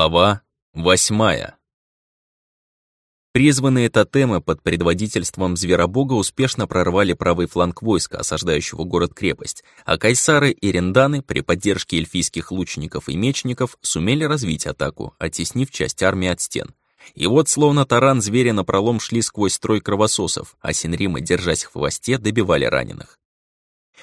Глава восьмая. Призванные тотемы под предводительством Зверобога успешно прорвали правый фланг войска, осаждающего город-крепость, а кайсары и ренданы при поддержке эльфийских лучников и мечников сумели развить атаку, оттеснив часть армии от стен. И вот словно таран зверя напролом шли сквозь строй кровососов, а синримы, держась в хвосте, добивали раненых.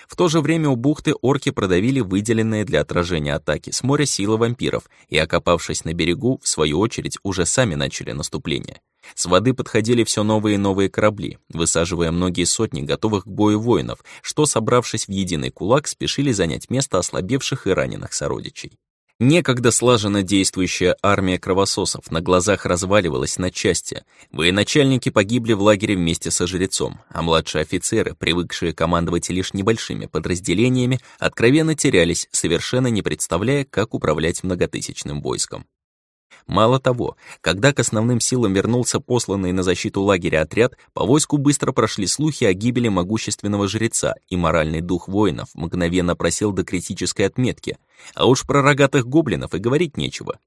В то же время у бухты орки продавили выделенные для отражения атаки с моря силы вампиров и, окопавшись на берегу, в свою очередь уже сами начали наступление. С воды подходили все новые и новые корабли, высаживая многие сотни готовых к бою воинов, что, собравшись в единый кулак, спешили занять место ослабевших и раненых сородичей. Некогда слаженно действующая армия кровососов на глазах разваливалась на части. Военачальники погибли в лагере вместе со жрецом, а младшие офицеры, привыкшие командовать лишь небольшими подразделениями, откровенно терялись, совершенно не представляя, как управлять многотысячным войском. Мало того, когда к основным силам вернулся посланный на защиту лагеря отряд, по войску быстро прошли слухи о гибели могущественного жреца, и моральный дух воинов мгновенно просел до критической отметки, а уж про рогатых гоблинов и говорить нечего.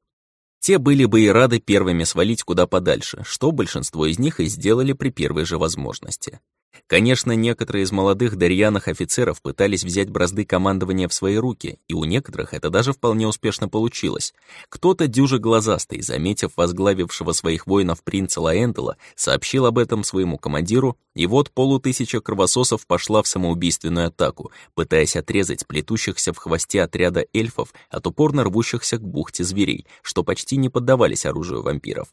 Те были бы и рады первыми свалить куда подальше, что большинство из них и сделали при первой же возможности. Конечно, некоторые из молодых дарьяных офицеров пытались взять бразды командования в свои руки, и у некоторых это даже вполне успешно получилось. Кто-то дюже глазастый, заметив возглавившего своих воинов принца Лаэндела, сообщил об этом своему командиру, и вот полутысяча кровососов пошла в самоубийственную атаку, пытаясь отрезать плетущихся в хвосте отряда эльфов от упорно рвущихся к бухте зверей, что почти не поддавались оружию вампиров.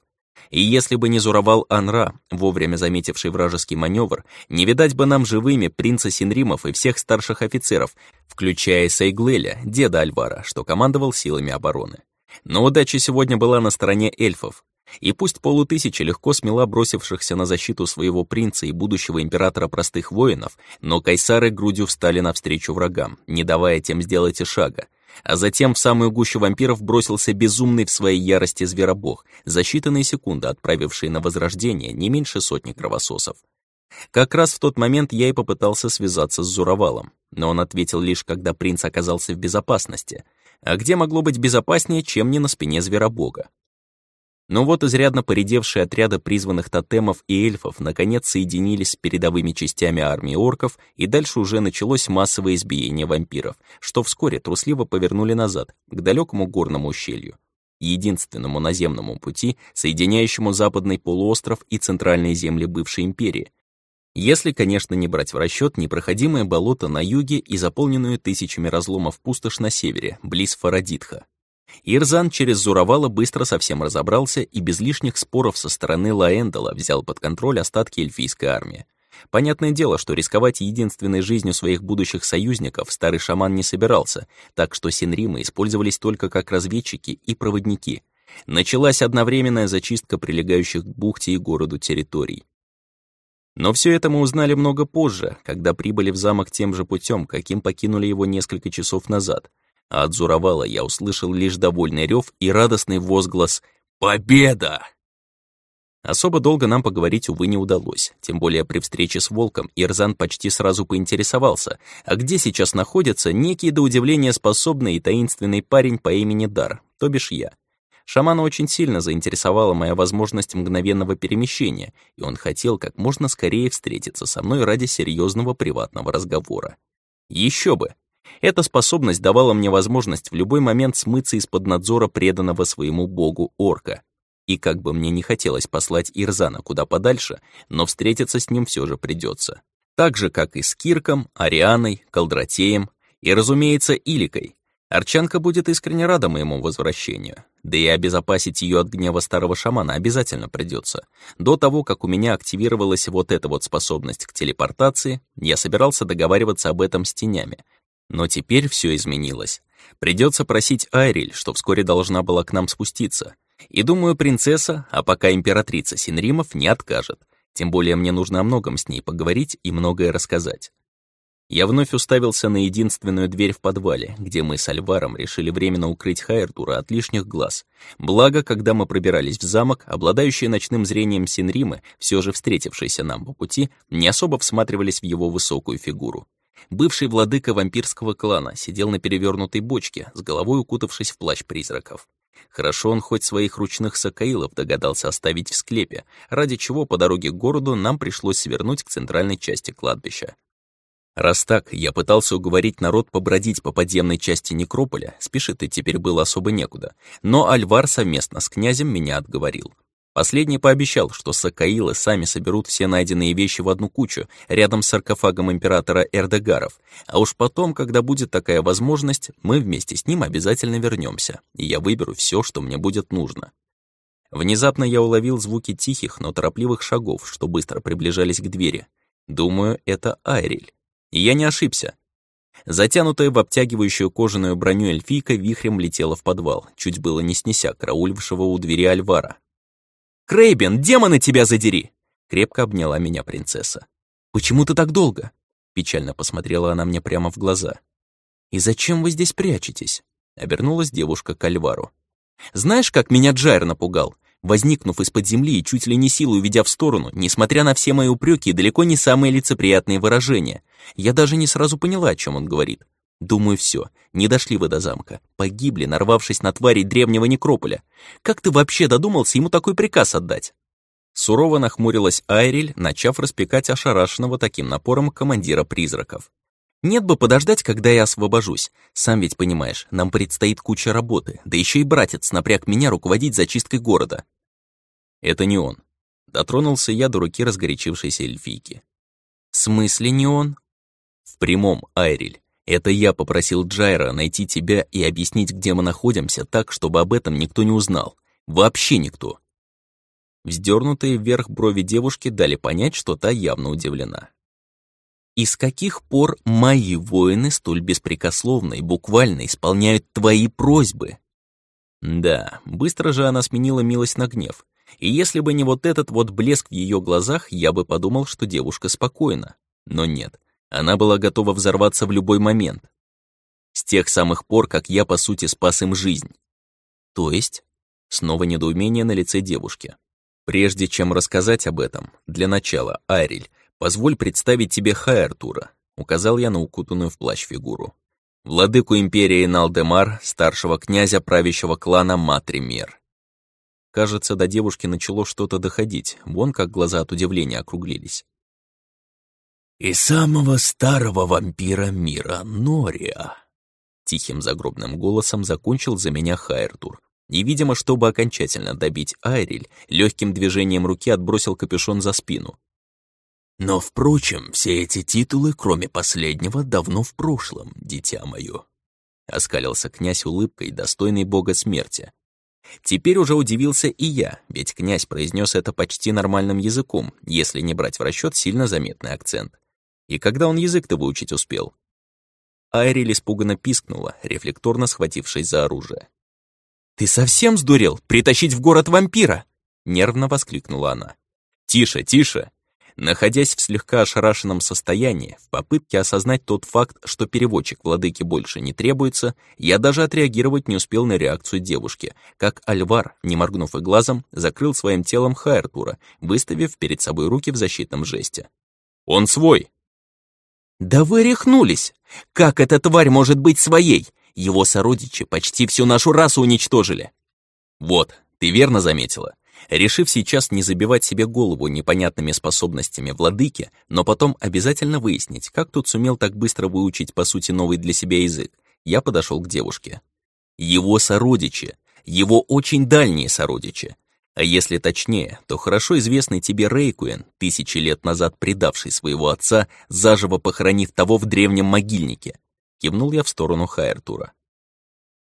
И если бы не зуровал Анра, вовремя заметивший вражеский маневр, не видать бы нам живыми принца Синримов и всех старших офицеров, включая Сейглеля, деда Альвара, что командовал силами обороны. Но удача сегодня была на стороне эльфов. И пусть полутысячи легко смела бросившихся на защиту своего принца и будущего императора простых воинов, но кайсары грудью встали навстречу врагам, не давая тем сделать и шага, а затем в самую гущу вампиров бросился безумный в своей ярости зверобог, за считанные секунды отправивший на возрождение не меньше сотни кровососов. Как раз в тот момент я и попытался связаться с Зуровалом, но он ответил лишь, когда принц оказался в безопасности. А где могло быть безопаснее, чем не на спине зверобога? Но вот изрядно поредевшие отряды призванных тотемов и эльфов наконец соединились с передовыми частями армии орков, и дальше уже началось массовое избиение вампиров, что вскоре трусливо повернули назад, к далекому горному ущелью. Единственному наземному пути, соединяющему западный полуостров и центральные земли бывшей империи. Если, конечно, не брать в расчет непроходимое болото на юге и заполненную тысячами разломов пустошь на севере, близ Фарадитха. Ирзан через Зуровала быстро совсем разобрался и без лишних споров со стороны Лаэндала взял под контроль остатки эльфийской армии. Понятное дело, что рисковать единственной жизнью своих будущих союзников старый шаман не собирался, так что Синримы использовались только как разведчики и проводники. Началась одновременная зачистка прилегающих к бухте и городу территорий. Но все это мы узнали много позже, когда прибыли в замок тем же путем, каким покинули его несколько часов назад — а от Зуровала я услышал лишь довольный рев и радостный возглас «Победа!». Особо долго нам поговорить, увы, не удалось, тем более при встрече с Волком Ирзан почти сразу поинтересовался, а где сейчас находится некий до удивления способный и таинственный парень по имени Дар, то бишь я. Шамана очень сильно заинтересовала моя возможность мгновенного перемещения, и он хотел как можно скорее встретиться со мной ради серьезного приватного разговора. Еще бы, эта способность давала мне возможность в любой момент смыться из-под надзора преданного своему богу орка. И как бы мне не хотелось послать Ирзана куда подальше, но встретиться с ним все же придется. Так же, как и с Кирком, Арианой, Колдратеем и, разумеется, Иликой. Арчанка будет искренне рада моему возвращению. Да и обезопасить ее от гнева старого шамана обязательно придется. До того, как у меня активировалась вот эта вот способность к телепортации, я собирался договариваться об этом с тенями — но теперь все изменилось. Придется просить Айриль, что вскоре должна была к нам спуститься. И думаю, принцесса, а пока императрица Синримов, не откажет. Тем более мне нужно о многом с ней поговорить и многое рассказать. Я вновь уставился на единственную дверь в подвале, где мы с Альваром решили временно укрыть Хайртура от лишних глаз. Благо, когда мы пробирались в замок, обладающие ночным зрением Синримы, все же встретившиеся нам по пути, не особо всматривались в его высокую фигуру. Бывший владыка вампирского клана сидел на перевернутой бочке, с головой укутавшись в плащ призраков. Хорошо он хоть своих ручных сакаилов догадался оставить в склепе, ради чего по дороге к городу нам пришлось свернуть к центральной части кладбища. Раз так, я пытался уговорить народ побродить по подземной части некрополя, спешит и теперь было особо некуда, но Альвар совместно с князем меня отговорил. Последний пообещал, что Сакаилы сами соберут все найденные вещи в одну кучу, рядом с саркофагом императора Эрдегаров, а уж потом, когда будет такая возможность, мы вместе с ним обязательно вернемся, и я выберу все, что мне будет нужно. Внезапно я уловил звуки тихих, но торопливых шагов, что быстро приближались к двери. Думаю, это Айриль. И я не ошибся. Затянутая в обтягивающую кожаную броню эльфийка вихрем летела в подвал, чуть было не снеся караулившего у двери Альвара. «Крейбен, демоны тебя задери!» Крепко обняла меня принцесса. «Почему ты так долго?» Печально посмотрела она мне прямо в глаза. «И зачем вы здесь прячетесь?» Обернулась девушка к Альвару. «Знаешь, как меня Джайр напугал? Возникнув из-под земли и чуть ли не силой уведя в сторону, несмотря на все мои упреки и далеко не самые лицеприятные выражения, я даже не сразу поняла, о чем он говорит. Думаю, все, не дошли вы до замка. Погибли, нарвавшись на тварей древнего некрополя. Как ты вообще додумался ему такой приказ отдать? Сурово нахмурилась Айриль, начав распекать ошарашенного таким напором командира призраков. Нет бы подождать, когда я освобожусь. Сам ведь понимаешь, нам предстоит куча работы, да еще и братец напряг меня руководить зачисткой города. Это не он. Дотронулся я до руки разгорячившейся эльфийки. В смысле не он? В прямом, Айриль. Это я попросил Джайра найти тебя и объяснить, где мы находимся, так, чтобы об этом никто не узнал. Вообще никто. Вздернутые вверх брови девушки дали понять, что та явно удивлена. И с каких пор мои воины столь беспрекословно и буквально исполняют твои просьбы? Да, быстро же она сменила милость на гнев. И если бы не вот этот вот блеск в ее глазах, я бы подумал, что девушка спокойна. Но нет, она была готова взорваться в любой момент. С тех самых пор, как я, по сути, спас им жизнь. То есть? Снова недоумение на лице девушки. Прежде чем рассказать об этом, для начала, Айриль, позволь представить тебе Хайартура, указал я на укутанную в плащ фигуру. Владыку империи Налдемар, старшего князя правящего клана Матример. Кажется, до девушки начало что-то доходить, вон как глаза от удивления округлились и самого старого вампира мира Нория. Тихим загробным голосом закончил за меня Хайртур. И, видимо, чтобы окончательно добить Айриль, легким движением руки отбросил капюшон за спину. Но, впрочем, все эти титулы, кроме последнего, давно в прошлом, дитя мое. Оскалился князь улыбкой, достойной бога смерти. Теперь уже удивился и я, ведь князь произнес это почти нормальным языком, если не брать в расчет сильно заметный акцент. И когда он язык-то выучить успел? Айриль испуганно пискнула, рефлекторно схватившись за оружие. «Ты совсем сдурел? Притащить в город вампира?» Нервно воскликнула она. «Тише, тише!» Находясь в слегка ошарашенном состоянии, в попытке осознать тот факт, что переводчик владыки больше не требуется, я даже отреагировать не успел на реакцию девушки, как Альвар, не моргнув и глазом, закрыл своим телом Хайртура, выставив перед собой руки в защитном жесте. «Он свой!» «Да вы рехнулись! Как эта тварь может быть своей? Его сородичи почти всю нашу расу уничтожили!» «Вот, ты верно заметила. Решив сейчас не забивать себе голову непонятными способностями владыки, но потом обязательно выяснить, как тут сумел так быстро выучить, по сути, новый для себя язык, я подошел к девушке. Его сородичи, его очень дальние сородичи, а если точнее, то хорошо известный тебе Рейкуэн, тысячи лет назад предавший своего отца, заживо похоронив того в древнем могильнике. Кивнул я в сторону Хайртура.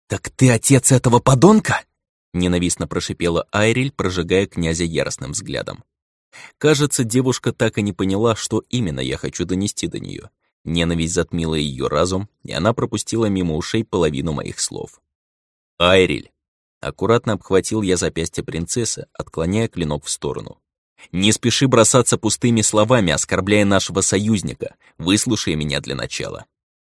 «Так ты отец этого подонка?» Ненавистно прошипела Айриль, прожигая князя яростным взглядом. Кажется, девушка так и не поняла, что именно я хочу донести до нее. Ненависть затмила ее разум, и она пропустила мимо ушей половину моих слов. «Айриль, Аккуратно обхватил я запястье принцессы, отклоняя клинок в сторону. «Не спеши бросаться пустыми словами, оскорбляя нашего союзника. Выслушай меня для начала».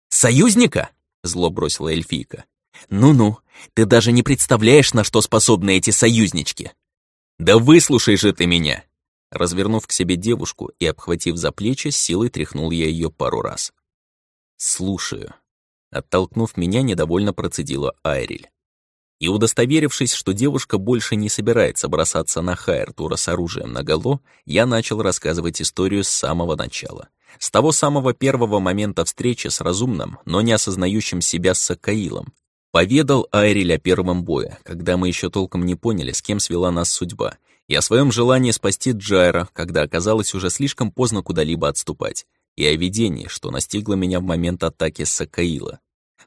«Союзника?» — зло бросила эльфийка. «Ну-ну, ты даже не представляешь, на что способны эти союзнички». «Да выслушай же ты меня!» Развернув к себе девушку и обхватив за плечи, силой тряхнул я ее пару раз. «Слушаю». Оттолкнув меня, недовольно процедила Айриль. И удостоверившись, что девушка больше не собирается бросаться на Хайртура с оружием наголо, я начал рассказывать историю с самого начала. С того самого первого момента встречи с разумным, но не осознающим себя Сакаилом. Поведал Айриль о первом бое, когда мы еще толком не поняли, с кем свела нас судьба, и о своем желании спасти Джайра, когда оказалось уже слишком поздно куда-либо отступать, и о видении, что настигло меня в момент атаки Сакаила.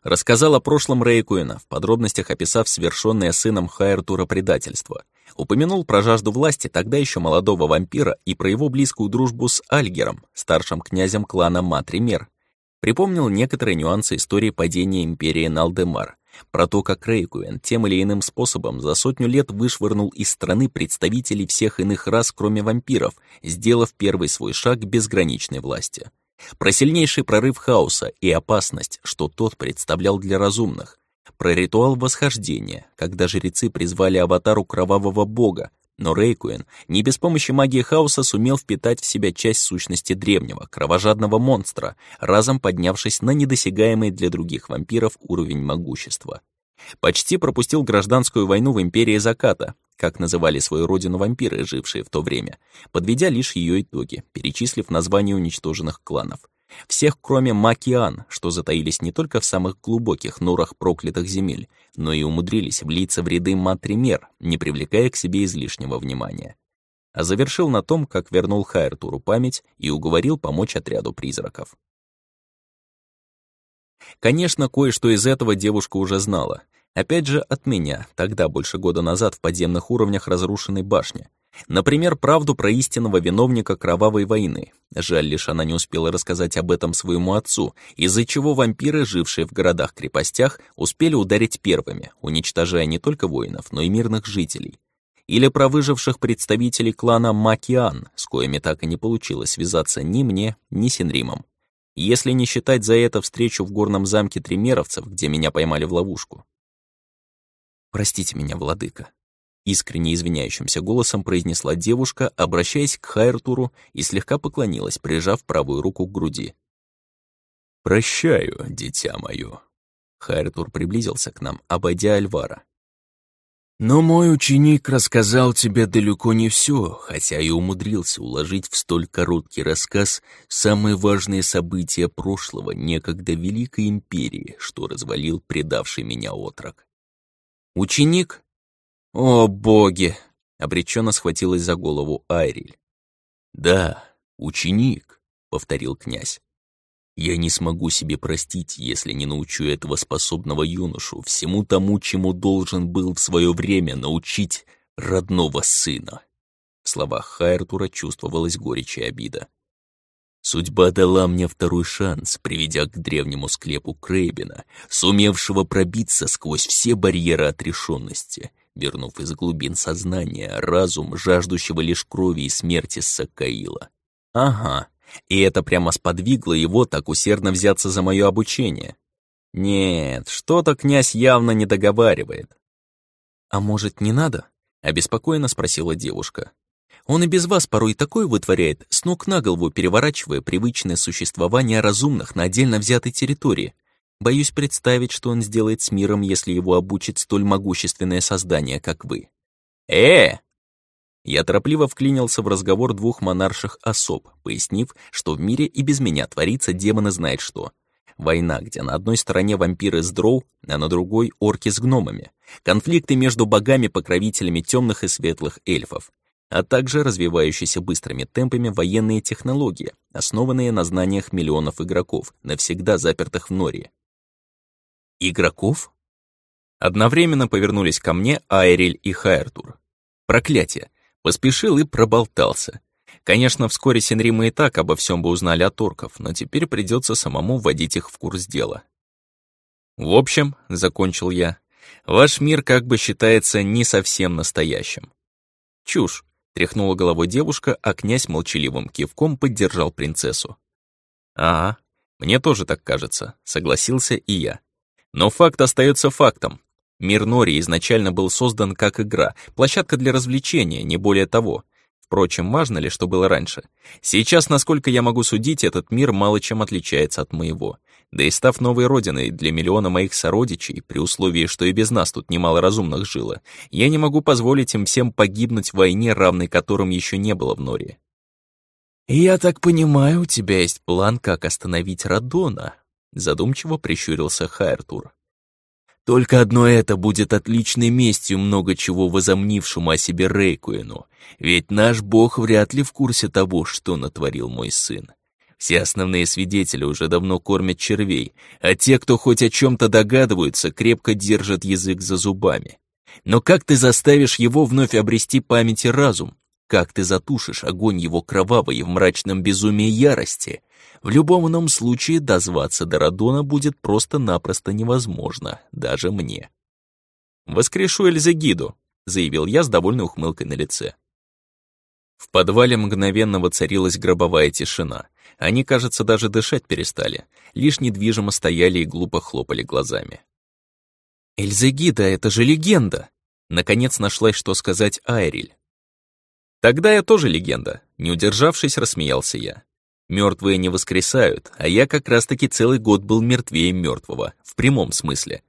Рассказал о прошлом Рейкуина, в подробностях описав совершенное сыном Хайртура предательство. Упомянул про жажду власти тогда еще молодого вампира и про его близкую дружбу с Альгером, старшим князем клана Матример. Припомнил некоторые нюансы истории падения империи Налдемар, про то, как Рейкуин тем или иным способом за сотню лет вышвырнул из страны представителей всех иных рас, кроме вампиров, сделав первый свой шаг к безграничной власти. Про сильнейший прорыв хаоса и опасность, что тот представлял для разумных. Про ритуал восхождения, когда жрецы призвали аватару кровавого бога, но Рейкуин не без помощи магии хаоса сумел впитать в себя часть сущности древнего, кровожадного монстра, разом поднявшись на недосягаемый для других вампиров уровень могущества. Почти пропустил гражданскую войну в Империи Заката, как называли свою родину вампиры, жившие в то время, подведя лишь ее итоги, перечислив названия уничтоженных кланов. Всех, кроме Макиан, что затаились не только в самых глубоких норах проклятых земель, но и умудрились влиться в ряды Матример, не привлекая к себе излишнего внимания. А завершил на том, как вернул Хайртуру память и уговорил помочь отряду призраков. Конечно, кое-что из этого девушка уже знала, Опять же, от меня, тогда больше года назад в подземных уровнях разрушенной башни. Например, правду про истинного виновника кровавой войны. Жаль лишь, она не успела рассказать об этом своему отцу, из-за чего вампиры, жившие в городах-крепостях, успели ударить первыми, уничтожая не только воинов, но и мирных жителей. Или про выживших представителей клана Макиан, с коими так и не получилось связаться ни мне, ни Синримом. Если не считать за это встречу в горном замке тримеровцев, где меня поймали в ловушку. «Простите меня, владыка», — искренне извиняющимся голосом произнесла девушка, обращаясь к Хайртуру и слегка поклонилась, прижав правую руку к груди. «Прощаю, дитя мое». Хайртур приблизился к нам, обойдя Альвара. «Но мой ученик рассказал тебе далеко не все, хотя и умудрился уложить в столь короткий рассказ самые важные события прошлого некогда Великой Империи, что развалил предавший меня отрок. «Ученик?» «О, боги!» — обреченно схватилась за голову Айриль. «Да, ученик», — повторил князь. «Я не смогу себе простить, если не научу этого способного юношу всему тому, чему должен был в свое время научить родного сына». В словах Хайртура чувствовалась горечь и обида. Судьба дала мне второй шанс, приведя к древнему склепу Крейбена, сумевшего пробиться сквозь все барьеры отрешенности, вернув из глубин сознания разум, жаждущего лишь крови и смерти Сакаила. Ага, и это прямо сподвигло его так усердно взяться за мое обучение. Нет, что-то князь явно не договаривает. «А может, не надо?» — обеспокоенно спросила девушка. Он и без вас порой такое вытворяет, с ног на голову переворачивая привычное существование разумных на отдельно взятой территории. Боюсь представить, что он сделает с миром, если его обучит столь могущественное создание, как вы. э Я торопливо вклинился в разговор двух монарших особ, пояснив, что в мире и без меня творится демоны знает что. Война, где на одной стороне вампиры с дроу, а на другой — орки с гномами. Конфликты между богами-покровителями темных и светлых эльфов а также развивающиеся быстрыми темпами военные технологии, основанные на знаниях миллионов игроков, навсегда запертых в норе. Игроков? Одновременно повернулись ко мне Айрель и Хайртур. Проклятие! Поспешил и проболтался. Конечно, вскоре Синрима и так обо всем бы узнали от орков, но теперь придется самому вводить их в курс дела. В общем, закончил я, ваш мир как бы считается не совсем настоящим. Чушь. Тряхнула головой девушка, а князь молчаливым кивком поддержал принцессу. «Ага, мне тоже так кажется», — согласился и я. Но факт остается фактом. Мир Нори изначально был создан как игра, площадка для развлечения, не более того. Впрочем, важно ли, что было раньше? Сейчас, насколько я могу судить, этот мир мало чем отличается от моего. Да и став новой родиной для миллиона моих сородичей, при условии, что и без нас тут немало разумных жило, я не могу позволить им всем погибнуть в войне, равной которым еще не было в Норе. «Я так понимаю, у тебя есть план, как остановить Радона?» Задумчиво прищурился Хайртур. «Только одно это будет отличной местью много чего возомнившему о себе Рейкуину, ведь наш бог вряд ли в курсе того, что натворил мой сын. Все основные свидетели уже давно кормят червей, а те, кто хоть о чем-то догадываются, крепко держат язык за зубами. Но как ты заставишь его вновь обрести память и разум? Как ты затушишь огонь его кровавой в мрачном безумии ярости? В любом ином случае дозваться до Радона будет просто-напросто невозможно, даже мне. «Воскрешу Эльзегиду», — заявил я с довольной ухмылкой на лице. В подвале мгновенно воцарилась гробовая тишина. Они, кажется, даже дышать перестали, лишь недвижимо стояли и глупо хлопали глазами. «Эльзегида, это же легенда!» Наконец нашлась, что сказать Айриль. Тогда я тоже легенда. Не удержавшись, рассмеялся я. Мертвые не воскресают, а я как раз-таки целый год был мертвее мертвого, в прямом смысле.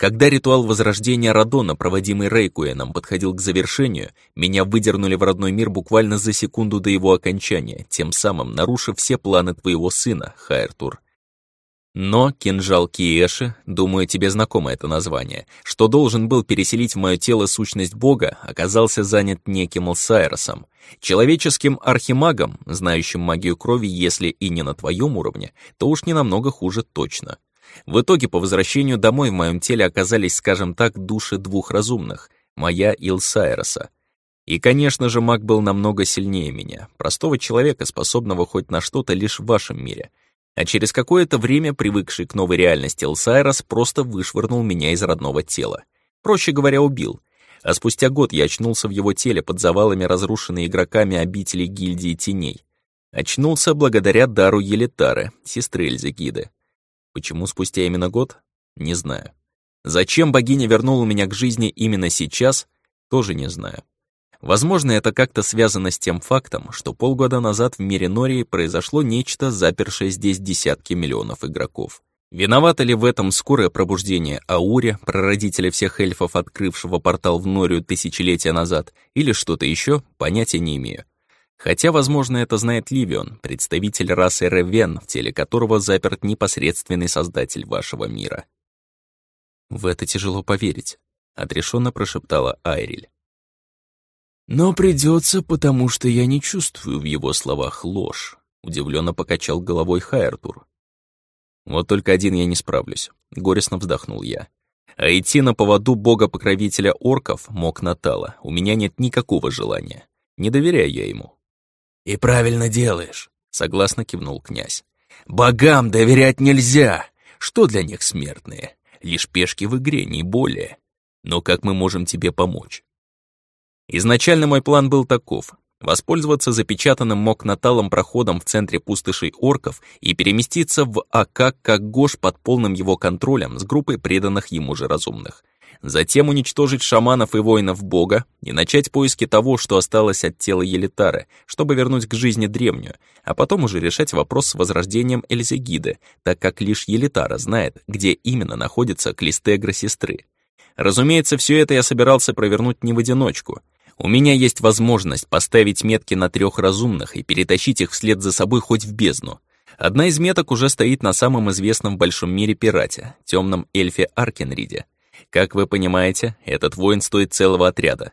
Когда ритуал возрождения Радона, проводимый Рейкуэном, подходил к завершению, меня выдернули в родной мир буквально за секунду до его окончания, тем самым нарушив все планы твоего сына, Хайртур. Но кинжал Киеши, думаю, тебе знакомо это название, что должен был переселить в мое тело сущность Бога, оказался занят неким Алсайросом, человеческим архимагом, знающим магию крови, если и не на твоем уровне, то уж не намного хуже точно. В итоге по возвращению домой в моем теле оказались, скажем так, души двух разумных, моя и Илсайроса. И, конечно же, маг был намного сильнее меня, простого человека, способного хоть на что-то лишь в вашем мире — а через какое-то время привыкший к новой реальности Элсайрос просто вышвырнул меня из родного тела. Проще говоря, убил. А спустя год я очнулся в его теле под завалами разрушенной игроками обители гильдии теней. Очнулся благодаря дару Елитары, сестры Эльзегиды. Почему спустя именно год? Не знаю. Зачем богиня вернула меня к жизни именно сейчас? Тоже не знаю. Возможно, это как-то связано с тем фактом, что полгода назад в мире Нории произошло нечто, запершее здесь десятки миллионов игроков. Виновато ли в этом скорое пробуждение Аури, прародителя всех эльфов, открывшего портал в Норию тысячелетия назад, или что-то еще, понятия не имею. Хотя, возможно, это знает Ливион, представитель расы Ревен, в теле которого заперт непосредственный создатель вашего мира. «В это тяжело поверить», — отрешенно прошептала Айриль. «Но придется, потому что я не чувствую в его словах ложь», — удивленно покачал головой Хайртур. «Вот только один я не справлюсь», — горестно вздохнул я. «А идти на поводу бога-покровителя орков, мог Натала, у меня нет никакого желания. Не доверяю я ему». «И правильно делаешь», — согласно кивнул князь. «Богам доверять нельзя! Что для них смертные? Лишь пешки в игре, не более. Но как мы можем тебе помочь?» Изначально мой план был таков — воспользоваться запечатанным мокнаталом проходом в центре пустошей орков и переместиться в АК как Гош под полным его контролем с группой преданных ему же разумных. Затем уничтожить шаманов и воинов бога и начать поиски того, что осталось от тела Елитары, чтобы вернуть к жизни древнюю, а потом уже решать вопрос с возрождением Эльзегиды, так как лишь Елитара знает, где именно находится Клистегра сестры. Разумеется, все это я собирался провернуть не в одиночку — у меня есть возможность поставить метки на трех разумных и перетащить их вслед за собой хоть в бездну. Одна из меток уже стоит на самом известном в большом мире пирате, темном эльфе Аркенриде. Как вы понимаете, этот воин стоит целого отряда.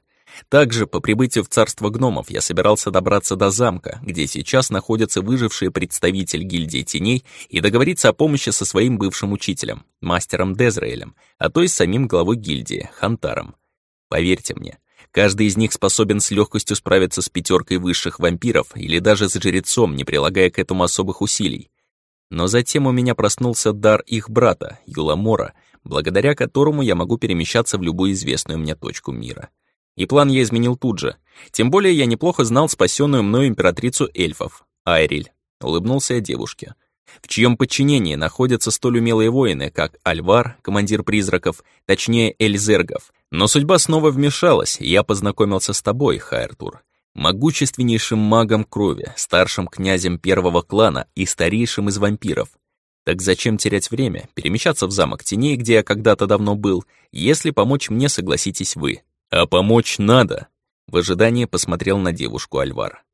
Также по прибытию в царство гномов я собирался добраться до замка, где сейчас находится выживший представитель гильдии теней, и договориться о помощи со своим бывшим учителем, мастером Дезраэлем, а то и с самим главой гильдии, Хантаром. Поверьте мне, Каждый из них способен с легкостью справиться с пятеркой высших вампиров или даже с жрецом, не прилагая к этому особых усилий. Но затем у меня проснулся дар их брата, Юламора, благодаря которому я могу перемещаться в любую известную мне точку мира. И план я изменил тут же. Тем более я неплохо знал спасенную мною императрицу эльфов, Айриль. Улыбнулся я девушке. В чьем подчинении находятся столь умелые воины, как Альвар, командир призраков, точнее Эльзергов, но судьба снова вмешалась, и я познакомился с тобой, Хайртур, могущественнейшим магом крови, старшим князем первого клана и старейшим из вампиров. Так зачем терять время, перемещаться в замок теней, где я когда-то давно был, если помочь мне согласитесь вы? А помочь надо. В ожидании посмотрел на девушку Альвар.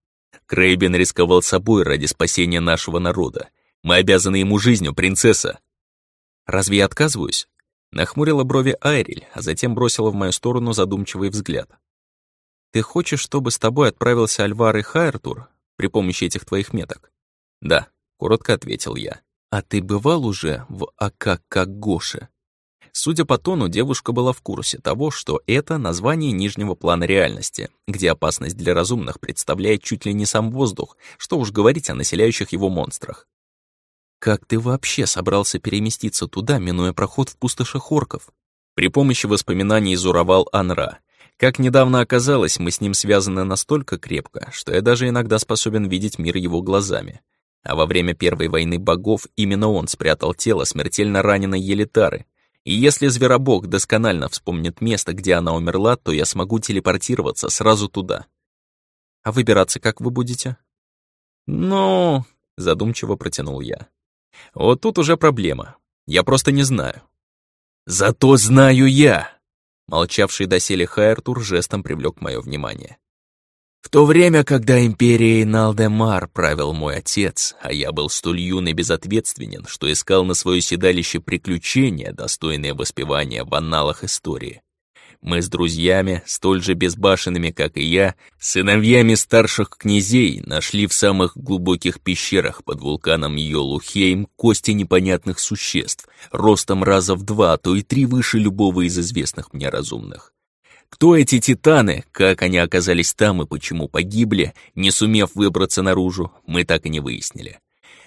Крейбен рисковал собой ради спасения нашего народа. Мы обязаны ему жизнью, принцесса. Разве я отказываюсь? Нахмурила брови Айриль, а затем бросила в мою сторону задумчивый взгляд. «Ты хочешь, чтобы с тобой отправился Альвар и Хайртур при помощи этих твоих меток?» «Да», — коротко ответил я. «А ты бывал уже в Акакагоше?» Судя по тону, девушка была в курсе того, что это название нижнего плана реальности, где опасность для разумных представляет чуть ли не сам воздух, что уж говорить о населяющих его монстрах. «Как ты вообще собрался переместиться туда, минуя проход в пустошах орков?» При помощи воспоминаний изуровал Анра. Как недавно оказалось, мы с ним связаны настолько крепко, что я даже иногда способен видеть мир его глазами. А во время Первой войны богов именно он спрятал тело смертельно раненой Елитары. И если Зверобог досконально вспомнит место, где она умерла, то я смогу телепортироваться сразу туда. А выбираться как вы будете? Ну, задумчиво протянул я. Вот тут уже проблема. Я просто не знаю. Зато знаю я! Молчавший доселе Хайртур жестом привлек мое внимание. В то время, когда империей Налдемар правил мой отец, а я был столь юн и безответственен, что искал на свое седалище приключения, достойные воспевания в анналах истории, мы с друзьями, столь же безбашенными, как и я, сыновьями старших князей, нашли в самых глубоких пещерах под вулканом Йолухейм кости непонятных существ, ростом раза в два, а то и три выше любого из известных мне разумных. Кто эти титаны, как они оказались там и почему погибли, не сумев выбраться наружу, мы так и не выяснили.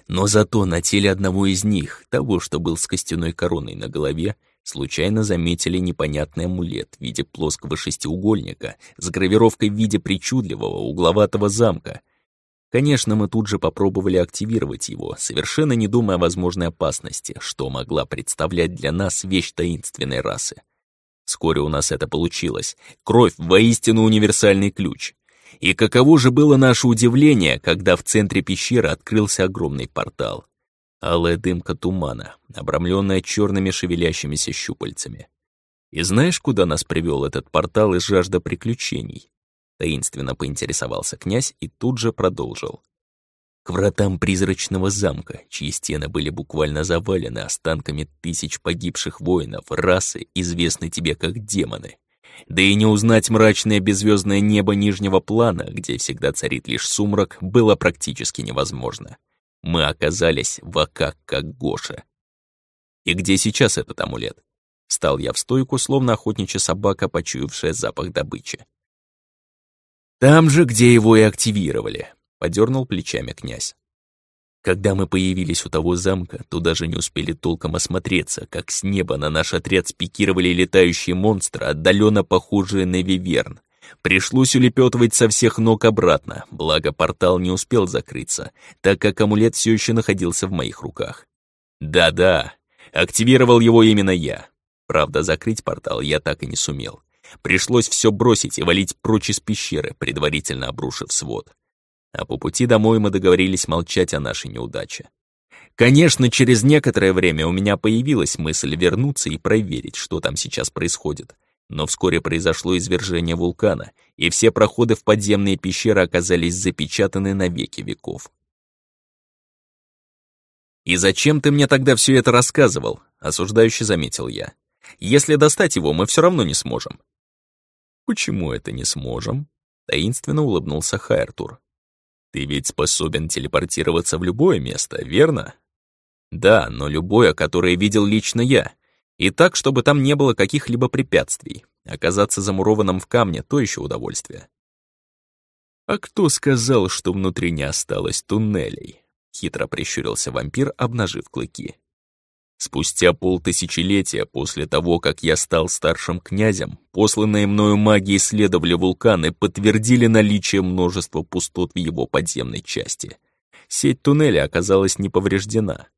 Но зато на теле одного из них, того, что был с костяной короной на голове, случайно заметили непонятный амулет в виде плоского шестиугольника с гравировкой в виде причудливого угловатого замка. Конечно, мы тут же попробовали активировать его, совершенно не думая о возможной опасности, что могла представлять для нас вещь таинственной расы. Вскоре у нас это получилось. Кровь — воистину универсальный ключ. И каково же было наше удивление, когда в центре пещеры открылся огромный портал алая дымка тумана, обрамленная черными шевелящимися щупальцами. И знаешь, куда нас привел этот портал из жажда приключений? Таинственно поинтересовался князь и тут же продолжил. К вратам призрачного замка, чьи стены были буквально завалены останками тысяч погибших воинов, расы, известной тебе как демоны. Да и не узнать мрачное беззвездное небо нижнего плана, где всегда царит лишь сумрак, было практически невозможно мы оказались в Акак как Гоша. И где сейчас этот амулет? Стал я в стойку, словно охотничья собака, почуявшая запах добычи. Там же, где его и активировали, подернул плечами князь. Когда мы появились у того замка, то даже не успели толком осмотреться, как с неба на наш отряд спикировали летающие монстры, отдаленно похожие на виверн. Пришлось улепетывать со всех ног обратно, благо портал не успел закрыться, так как амулет все еще находился в моих руках. Да-да, активировал его именно я. Правда, закрыть портал я так и не сумел. Пришлось все бросить и валить прочь из пещеры, предварительно обрушив свод. А по пути домой мы договорились молчать о нашей неудаче. Конечно, через некоторое время у меня появилась мысль вернуться и проверить, что там сейчас происходит. Но вскоре произошло извержение вулкана, и все проходы в подземные пещеры оказались запечатаны на веки веков. «И зачем ты мне тогда все это рассказывал?» — осуждающе заметил я. «Если достать его, мы все равно не сможем». «Почему это не сможем?» — таинственно улыбнулся Хайртур. «Ты ведь способен телепортироваться в любое место, верно?» «Да, но любое, которое видел лично я, и так, чтобы там не было каких-либо препятствий. Оказаться замурованным в камне — то еще удовольствие. «А кто сказал, что внутри не осталось туннелей?» — хитро прищурился вампир, обнажив клыки. Спустя полтысячелетия после того, как я стал старшим князем, посланные мною маги исследовали вулкан и подтвердили наличие множества пустот в его подземной части. Сеть туннеля оказалась не повреждена,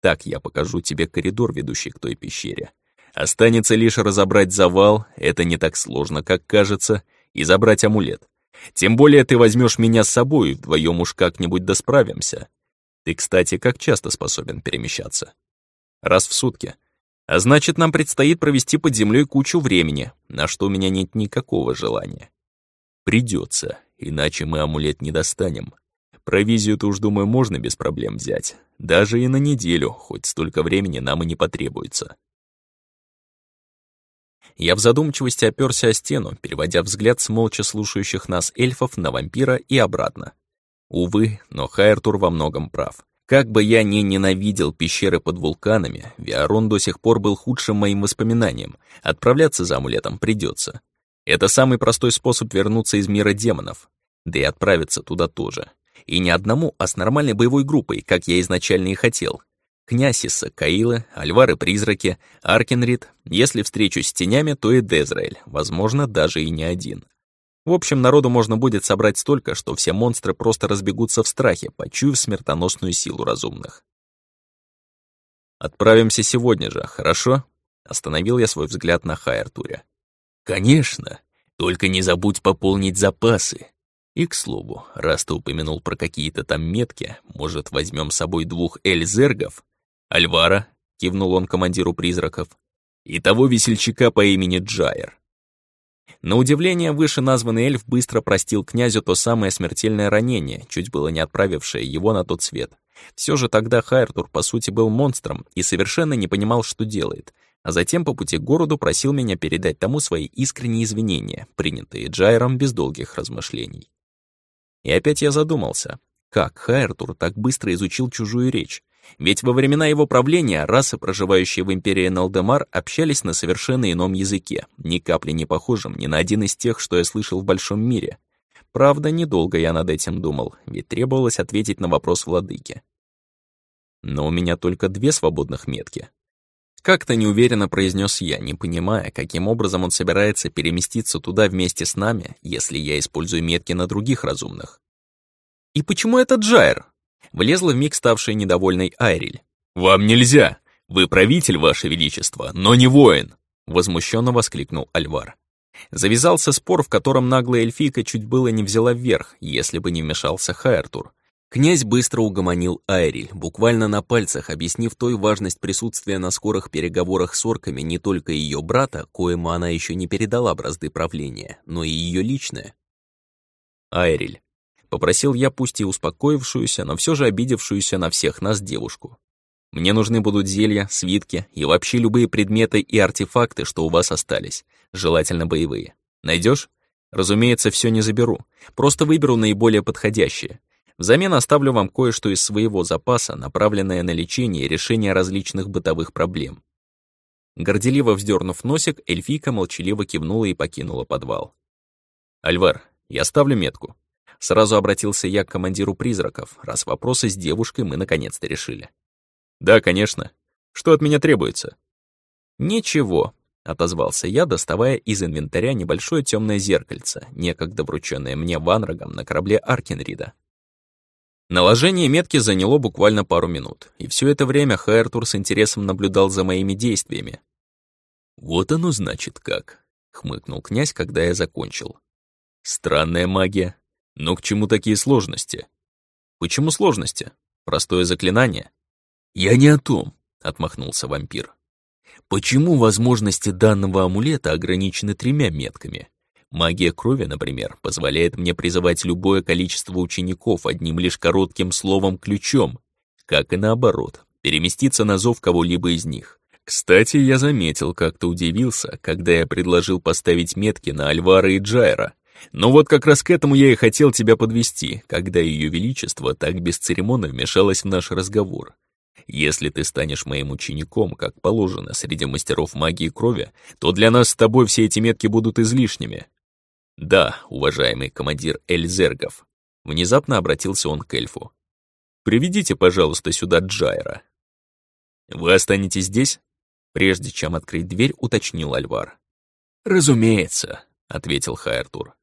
так я покажу тебе коридор, ведущий к той пещере. Останется лишь разобрать завал, это не так сложно, как кажется, и забрать амулет. Тем более ты возьмешь меня с собой, вдвоем уж как-нибудь досправимся. Ты, кстати, как часто способен перемещаться? Раз в сутки. А значит, нам предстоит провести под землей кучу времени, на что у меня нет никакого желания. Придется, иначе мы амулет не достанем. Провизию-то уж, думаю, можно без проблем взять. Даже и на неделю, хоть столько времени нам и не потребуется. Я в задумчивости оперся о стену, переводя взгляд с молча слушающих нас эльфов на вампира и обратно. Увы, но Хайртур во многом прав. Как бы я ни ненавидел пещеры под вулканами, Виарон до сих пор был худшим моим воспоминанием. Отправляться за амулетом придется. Это самый простой способ вернуться из мира демонов. Да и отправиться туда тоже. И не одному, а с нормальной боевой группой, как я изначально и хотел. Князиса, Каилы, Альвары-призраки, Аркенрид. Если встречусь с тенями, то и Дезраэль, возможно, даже и не один. В общем, народу можно будет собрать столько, что все монстры просто разбегутся в страхе, почуяв смертоносную силу разумных. «Отправимся сегодня же, хорошо?» Остановил я свой взгляд на Хайартуре. «Конечно. Только не забудь пополнить запасы. И, к слову, раз ты упомянул про какие-то там метки, может, возьмем с собой двух эльзергов? Альвара?» — кивнул он командиру призраков. «И того весельчака по имени Джайер. На удивление, вышеназванный эльф быстро простил князю то самое смертельное ранение, чуть было не отправившее его на тот свет. Все же тогда Хайртур, по сути, был монстром и совершенно не понимал, что делает. А затем по пути к городу просил меня передать тому свои искренние извинения, принятые Джайром без долгих размышлений. И опять я задумался, как Хайртур так быстро изучил чужую речь? Ведь во времена его правления расы, проживающие в империи Налдемар, общались на совершенно ином языке, ни капли не похожем ни на один из тех, что я слышал в Большом мире. Правда, недолго я над этим думал, ведь требовалось ответить на вопрос владыки. Но у меня только две свободных метки. Как-то неуверенно произнес я, не понимая, каким образом он собирается переместиться туда вместе с нами, если я использую метки на других разумных. «И почему это Джайр?» Влезла вмиг ставшая недовольной Айриль. «Вам нельзя! Вы правитель, ваше величество, но не воин!» Возмущенно воскликнул Альвар. Завязался спор, в котором наглая эльфийка чуть было не взяла вверх, если бы не вмешался Хайртур. Князь быстро угомонил Айриль, буквально на пальцах объяснив той важность присутствия на скорых переговорах с орками не только ее брата, коему она еще не передала бразды правления, но и ее личное. Айриль, Попросил я пусть и успокоившуюся, но все же обидевшуюся на всех нас девушку. Мне нужны будут зелья, свитки и вообще любые предметы и артефакты, что у вас остались, желательно боевые. Найдешь? Разумеется, все не заберу, просто выберу наиболее подходящее. Взамен оставлю вам кое-что из своего запаса, направленное на лечение и решение различных бытовых проблем. Горделиво вздернув носик, эльфийка молчаливо кивнула и покинула подвал. «Альвар, я ставлю метку. Сразу обратился я к командиру призраков, раз вопросы с девушкой мы наконец-то решили. «Да, конечно. Что от меня требуется?» «Ничего», — отозвался я, доставая из инвентаря небольшое темное зеркальце, некогда врученное мне ванрогом на корабле Аркенрида. Наложение метки заняло буквально пару минут, и все это время Хайртур с интересом наблюдал за моими действиями. «Вот оно значит как», — хмыкнул князь, когда я закончил. «Странная магия, но к чему такие сложности? Почему сложности? Простое заклинание? Я не о том, отмахнулся вампир. Почему возможности данного амулета ограничены тремя метками? Магия крови, например, позволяет мне призывать любое количество учеников одним лишь коротким словом-ключом, как и наоборот, переместиться на зов кого-либо из них. Кстати, я заметил, как то удивился, когда я предложил поставить метки на Альвара и Джайра, но вот как раз к этому я и хотел тебя подвести, когда Ее Величество так бесцеремонно вмешалось в наш разговор. Если ты станешь моим учеником, как положено, среди мастеров магии крови, то для нас с тобой все эти метки будут излишними. Да, уважаемый командир Эльзергов. Внезапно обратился он к эльфу. Приведите, пожалуйста, сюда Джайра. Вы останетесь здесь? Прежде чем открыть дверь, уточнил Альвар. Разумеется, ответил Хайартур.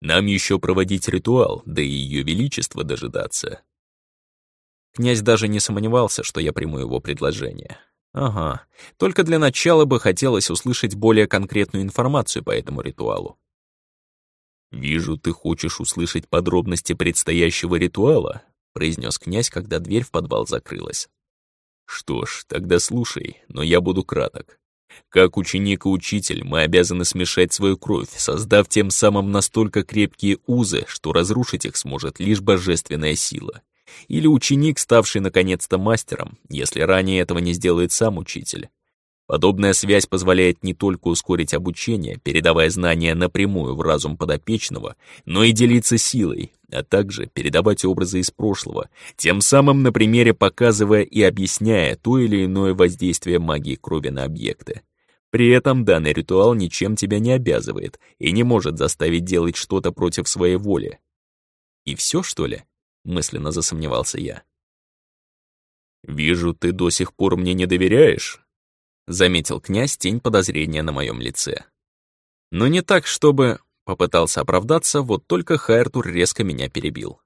Нам еще проводить ритуал, да и ее величество дожидаться. Князь даже не сомневался, что я приму его предложение. Ага, только для начала бы хотелось услышать более конкретную информацию по этому ритуалу. «Вижу, ты хочешь услышать подробности предстоящего ритуала», произнес князь, когда дверь в подвал закрылась. «Что ж, тогда слушай, но я буду краток. Как ученик и учитель мы обязаны смешать свою кровь, создав тем самым настолько крепкие узы, что разрушить их сможет лишь божественная сила. Или ученик, ставший наконец-то мастером, если ранее этого не сделает сам учитель. Подобная связь позволяет не только ускорить обучение, передавая знания напрямую в разум подопечного, но и делиться силой, а также передавать образы из прошлого, тем самым на примере показывая и объясняя то или иное воздействие магии крови на объекты. При этом данный ритуал ничем тебя не обязывает и не может заставить делать что-то против своей воли. «И все, что ли?» — мысленно засомневался я. «Вижу, ты до сих пор мне не доверяешь», — заметил князь тень подозрения на моем лице. Но не так, чтобы... Попытался оправдаться, вот только Хайртур резко меня перебил.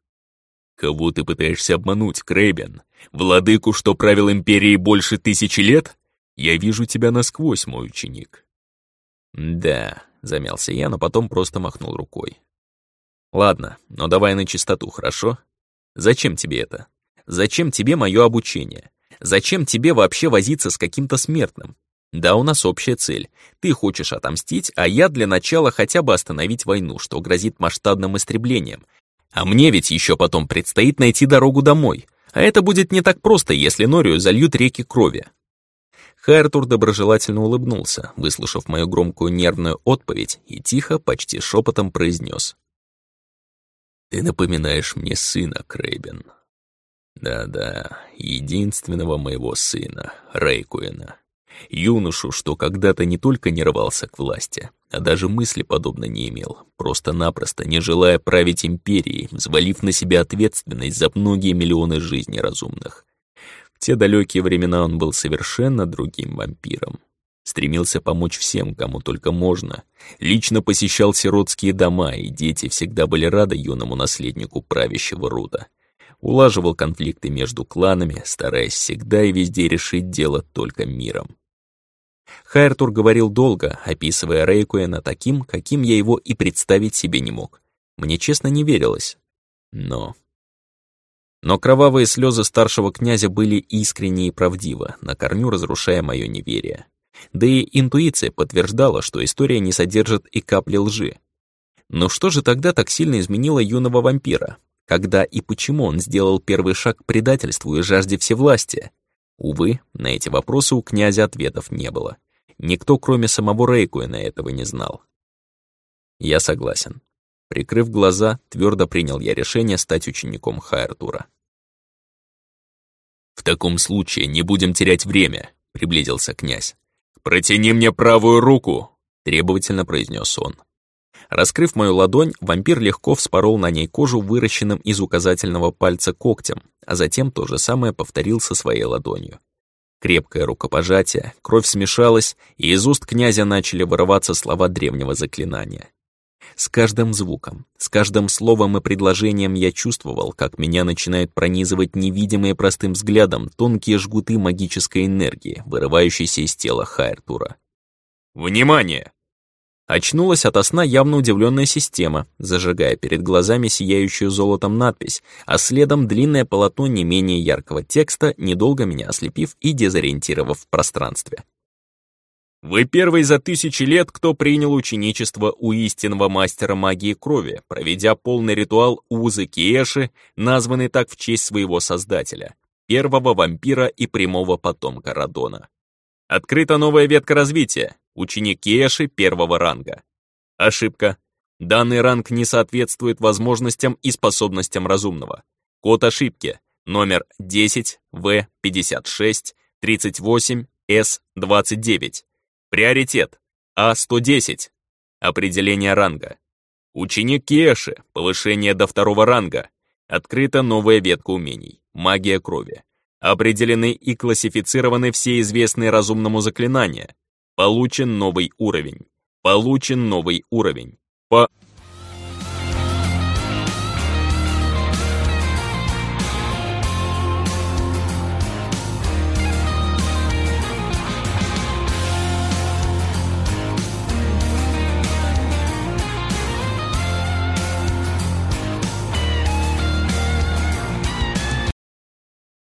«Кого ты пытаешься обмануть, Крейбен? Владыку, что правил Империей больше тысячи лет? Я вижу тебя насквозь, мой ученик». «Да», — замялся я, но потом просто махнул рукой. «Ладно, но давай на чистоту, хорошо? Зачем тебе это? Зачем тебе мое обучение? Зачем тебе вообще возиться с каким-то смертным? Да, у нас общая цель. Ты хочешь отомстить, а я для начала хотя бы остановить войну, что грозит масштабным истреблением. А мне ведь еще потом предстоит найти дорогу домой. А это будет не так просто, если Норию зальют реки крови. Хайртур доброжелательно улыбнулся, выслушав мою громкую нервную отповедь, и тихо, почти шепотом произнес. «Ты напоминаешь мне сына, Крейбен. Да-да, единственного моего сына, Рейкуина. Юношу, что когда-то не только не рвался к власти, а даже мысли подобно не имел, просто-напросто не желая править империей, взвалив на себя ответственность за многие миллионы жизней разумных. В те далекие времена он был совершенно другим вампиром. Стремился помочь всем, кому только можно. Лично посещал сиротские дома, и дети всегда были рады юному наследнику правящего рода улаживал конфликты между кланами, стараясь всегда и везде решить дело только миром. Хайртур говорил долго, описывая Рейкуэна таким, каким я его и представить себе не мог. Мне честно не верилось. Но... Но кровавые слезы старшего князя были искренни и правдивы, на корню разрушая мое неверие. Да и интуиция подтверждала, что история не содержит и капли лжи. Но что же тогда так сильно изменило юного вампира? Когда и почему он сделал первый шаг к предательству и жажде всевластия? Увы, на эти вопросы у князя ответов не было. Никто, кроме самого Рейкуэна, этого не знал. Я согласен. Прикрыв глаза, твердо принял я решение стать учеником Хайртура. «В таком случае не будем терять время», — приблизился князь. «Протяни мне правую руку», — требовательно произнес он. Раскрыв мою ладонь, вампир легко вспорол на ней кожу выращенным из указательного пальца когтем, а затем то же самое повторил со своей ладонью. Крепкое рукопожатие, кровь смешалась, и из уст князя начали вырываться слова древнего заклинания. С каждым звуком, с каждым словом и предложением я чувствовал, как меня начинают пронизывать невидимые простым взглядом тонкие жгуты магической энергии, вырывающиеся из тела Хайртура. «Внимание!» Очнулась ото сна явно удивленная система, зажигая перед глазами сияющую золотом надпись, а следом длинное полотно не менее яркого текста, недолго меня ослепив и дезориентировав в пространстве. Вы первый за тысячи лет, кто принял ученичество у истинного мастера магии крови, проведя полный ритуал Узы Киэши, названный так в честь своего создателя, первого вампира и прямого потомка Радона. Открыта новая ветка развития, ученик Киэши первого ранга. Ошибка. Данный ранг не соответствует возможностям и способностям разумного. Код ошибки. Номер 10В5638С29. Приоритет. А110. Определение ранга. Ученик Киэши. Повышение до второго ранга. Открыта новая ветка умений. Магия крови. Определены и классифицированы все известные разумному заклинания. Получен новый уровень. Получен новый уровень. По